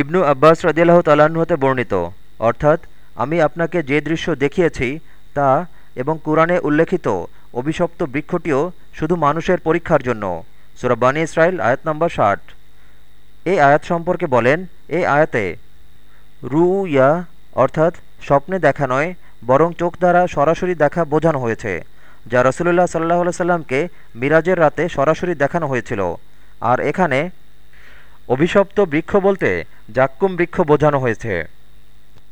ইবনু আব্বাস রদিয়াল্লাহ হতে বর্ণিত। অর্থাৎ, আমি আপনাকে যে দৃশ্য দেখিয়েছি তা এবং কোরআনে উল্লেখিত অভিশপ্ত বৃক্ষটিও শুধু মানুষের পরীক্ষার জন্য। সুরাবানী ইসরায়েল আয়াত নম্বর ষাট। এই আয়াত সম্পর্কে বলেন, এই আয়াতে রু ইয়া অর্থাৎ স্বপ্নে দেখা নয়, বরং চোখ দ্বারা সরাসরি দেখা বোঝানো হয়েছে, যা রসুল্লাহ সাল্লাহ সাল্লামকে মিরাজের রাতে সরাসরি দেখানো হয়েছিল। আর এখানে অভিশপ্ত বৃক্ষ বলতে জাক্কুম বৃক্ষ বোঝানো হয়েছে।